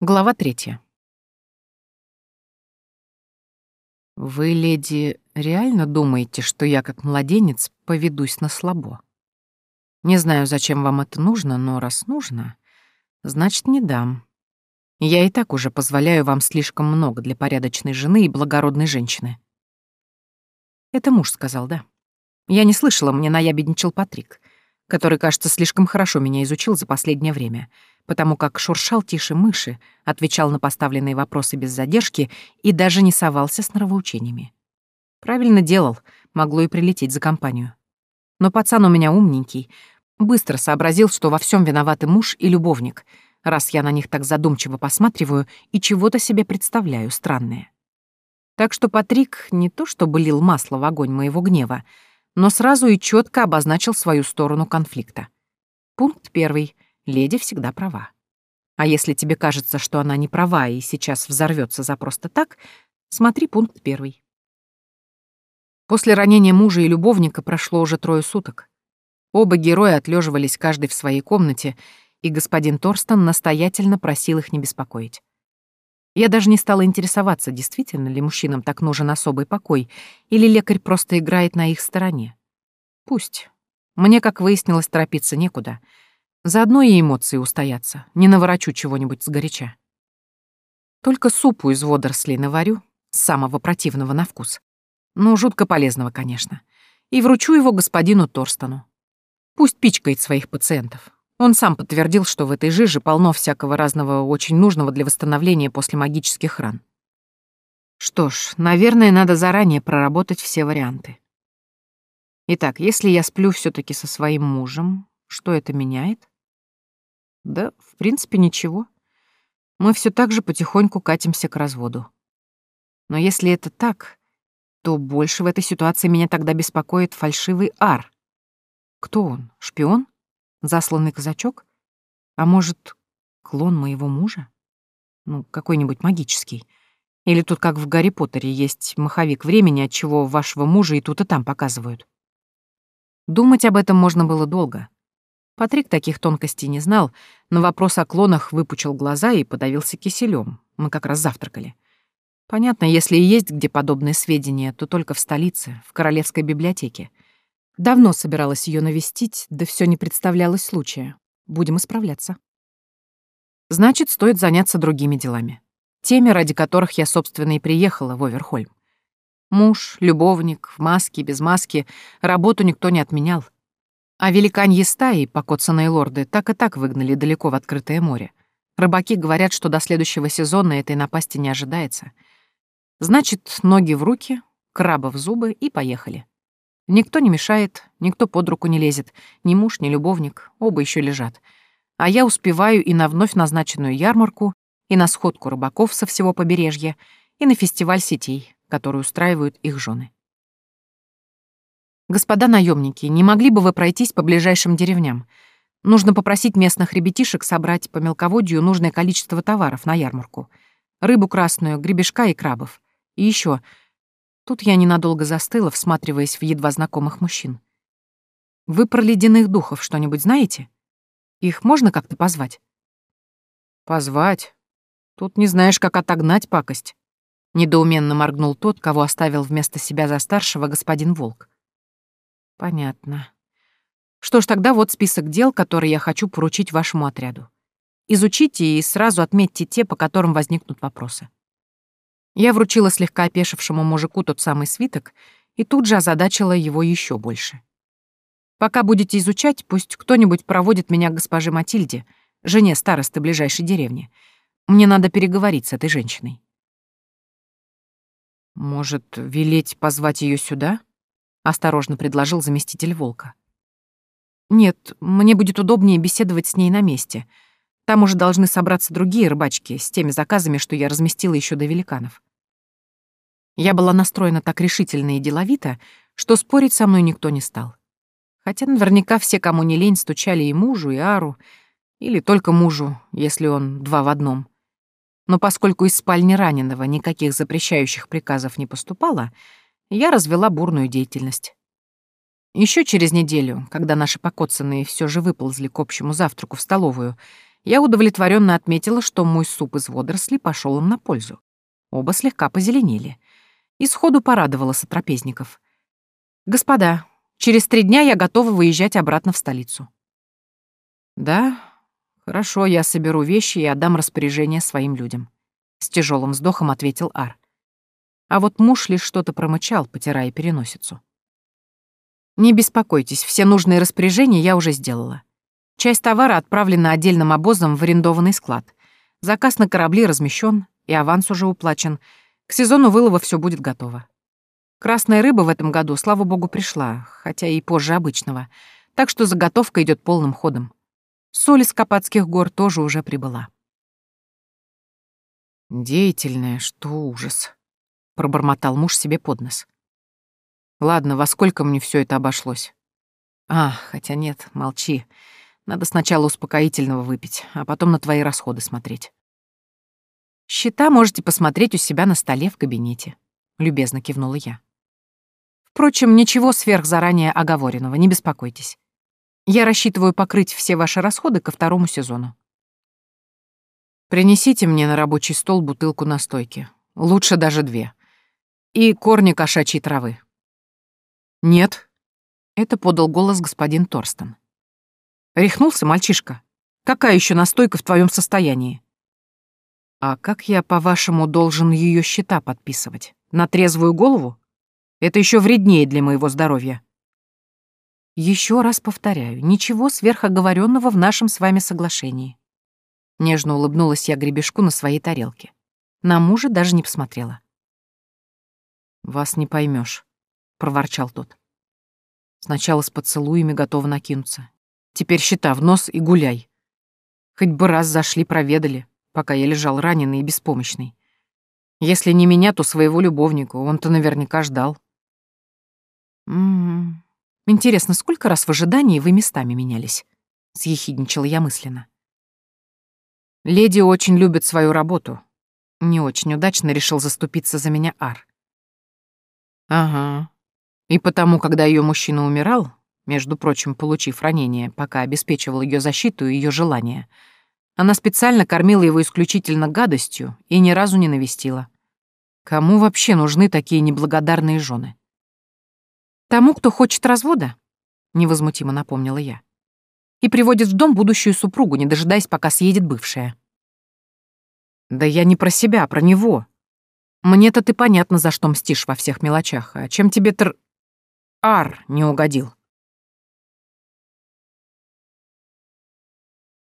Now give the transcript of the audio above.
Глава третья. Вы, леди, реально думаете, что я, как младенец, поведусь на слабо? Не знаю, зачем вам это нужно, но раз нужно, значит, не дам. Я и так уже позволяю вам слишком много для порядочной жены и благородной женщины. Это муж сказал, да. Я не слышала, мне наябедничал Патрик, который, кажется, слишком хорошо меня изучил за последнее время — потому как шуршал тише мыши, отвечал на поставленные вопросы без задержки и даже не совался с нравоучениями. Правильно делал, могло и прилететь за компанию. Но пацан у меня умненький, быстро сообразил, что во всем виноваты муж и любовник, раз я на них так задумчиво посматриваю и чего-то себе представляю странное. Так что Патрик не то чтобы лил масло в огонь моего гнева, но сразу и четко обозначил свою сторону конфликта. Пункт первый — леди всегда права. А если тебе кажется, что она не права и сейчас взорвется за просто так, смотри пункт первый. После ранения мужа и любовника прошло уже трое суток. Оба героя отлеживались каждый в своей комнате, и господин Торстон настоятельно просил их не беспокоить. Я даже не стала интересоваться, действительно ли мужчинам так нужен особый покой, или лекарь просто играет на их стороне. Пусть. Мне, как выяснилось, торопиться некуда — Заодно и эмоции устоятся, не наворочу чего-нибудь сгоряча. Только супу из водорослей наварю, самого противного на вкус. Ну, жутко полезного, конечно. И вручу его господину Торстону. Пусть пичкает своих пациентов. Он сам подтвердил, что в этой жиже полно всякого разного очень нужного для восстановления после магических ран. Что ж, наверное, надо заранее проработать все варианты. Итак, если я сплю все таки со своим мужем, что это меняет? Да, в принципе, ничего. Мы все так же потихоньку катимся к разводу. Но если это так, то больше в этой ситуации меня тогда беспокоит фальшивый Ар. Кто он? Шпион? Засланный казачок? А может, клон моего мужа? Ну, какой-нибудь магический. Или тут, как в Гарри Поттере, есть маховик времени, от чего вашего мужа и тут, и там показывают. Думать об этом можно было долго. Патрик таких тонкостей не знал, но вопрос о клонах выпучил глаза и подавился киселем. Мы как раз завтракали. Понятно, если и есть где подобные сведения, то только в столице, в Королевской библиотеке. Давно собиралась ее навестить, да все не представлялось случая. Будем исправляться. Значит, стоит заняться другими делами. Теми, ради которых я, собственно, и приехала в Оверхольм. Муж, любовник, в маске, без маски, работу никто не отменял. А великаньи стаи, покоцанные лорды, так и так выгнали далеко в открытое море. Рыбаки говорят, что до следующего сезона этой напасти не ожидается. Значит, ноги в руки, краба в зубы и поехали. Никто не мешает, никто под руку не лезет, ни муж, ни любовник, оба еще лежат. А я успеваю и на вновь назначенную ярмарку, и на сходку рыбаков со всего побережья, и на фестиваль сетей, который устраивают их жены. «Господа наемники, не могли бы вы пройтись по ближайшим деревням? Нужно попросить местных ребятишек собрать по мелководью нужное количество товаров на ярмарку. Рыбу красную, гребешка и крабов. И еще. Тут я ненадолго застыла, всматриваясь в едва знакомых мужчин. Вы про ледяных духов что-нибудь знаете? Их можно как-то позвать? Позвать? Тут не знаешь, как отогнать пакость. Недоуменно моргнул тот, кого оставил вместо себя за старшего господин Волк. Понятно. Что ж, тогда вот список дел, которые я хочу поручить вашему отряду. Изучите и сразу отметьте те, по которым возникнут вопросы. Я вручила слегка опешившему мужику тот самый свиток и тут же озадачила его еще больше. Пока будете изучать, пусть кто-нибудь проводит меня к госпоже Матильде, жене старосты ближайшей деревни. Мне надо переговорить с этой женщиной. Может, велеть позвать ее сюда? осторожно предложил заместитель Волка. Нет, мне будет удобнее беседовать с ней на месте. Там уже должны собраться другие рыбачки с теми заказами, что я разместила еще до великанов. Я была настроена так решительно и деловито, что спорить со мной никто не стал. Хотя наверняка все, кому не лень, стучали и мужу, и Ару, или только мужу, если он два в одном. Но поскольку из спальни раненого никаких запрещающих приказов не поступало, я развела бурную деятельность. Еще через неделю, когда наши покоцанные все же выползли к общему завтраку в столовую, Я удовлетворенно отметила, что мой суп из водорослей пошел им на пользу. Оба слегка позеленели. И сходу порадовала сотрапезников. «Господа, через три дня я готова выезжать обратно в столицу». «Да, хорошо, я соберу вещи и отдам распоряжение своим людям», — с тяжелым вздохом ответил Ар. А вот муж лишь что-то промычал, потирая переносицу. «Не беспокойтесь, все нужные распоряжения я уже сделала. Часть товара отправлена отдельным обозом в арендованный склад. Заказ на корабли размещен, и аванс уже уплачен. К сезону вылова все будет готово. Красная рыба в этом году, слава богу, пришла, хотя и позже обычного, так что заготовка идет полным ходом. Соль из Капатских гор тоже уже прибыла. «Деятельная, что ужас», — пробормотал муж себе под нос. «Ладно, во сколько мне все это обошлось?» «А, хотя нет, молчи. Надо сначала успокоительного выпить, а потом на твои расходы смотреть. Счета можете посмотреть у себя на столе в кабинете, любезно кивнула я. Впрочем, ничего сверх заранее оговоренного, не беспокойтесь. Я рассчитываю покрыть все ваши расходы ко второму сезону. Принесите мне на рабочий стол бутылку настойки, лучше даже две. И корни кошачьей травы. Нет, это подал голос господин Торстен. Рехнулся мальчишка. Какая еще настойка в твоем состоянии? А как я, по-вашему, должен ее счета подписывать? На трезвую голову? Это еще вреднее для моего здоровья. Еще раз повторяю, ничего сверхоговоренного в нашем с вами соглашении. Нежно улыбнулась я гребешку на своей тарелке. На мужа даже не посмотрела. «Вас не поймешь, проворчал тот. Сначала с поцелуями готова накинуться, Теперь счета в нос и гуляй. Хоть бы раз зашли, проведали, пока я лежал раненый и беспомощный. Если не меня, то своего любовника, он-то наверняка ждал. М -м -м. Интересно, сколько раз в ожидании вы местами менялись? Съехидничала я мысленно. Леди очень любит свою работу. Не очень удачно решил заступиться за меня Ар. Ага. И потому, когда ее мужчина умирал, между прочим, получив ранение, пока обеспечивал ее защиту и ее желания. Она специально кормила его исключительно гадостью и ни разу не навестила. Кому вообще нужны такие неблагодарные жены? Тому, кто хочет развода, невозмутимо напомнила я, и приводит в дом будущую супругу, не дожидаясь, пока съедет бывшая. Да я не про себя, а про него. Мне-то ты понятно, за что мстишь во всех мелочах, а чем тебе тр... Ар не угодил.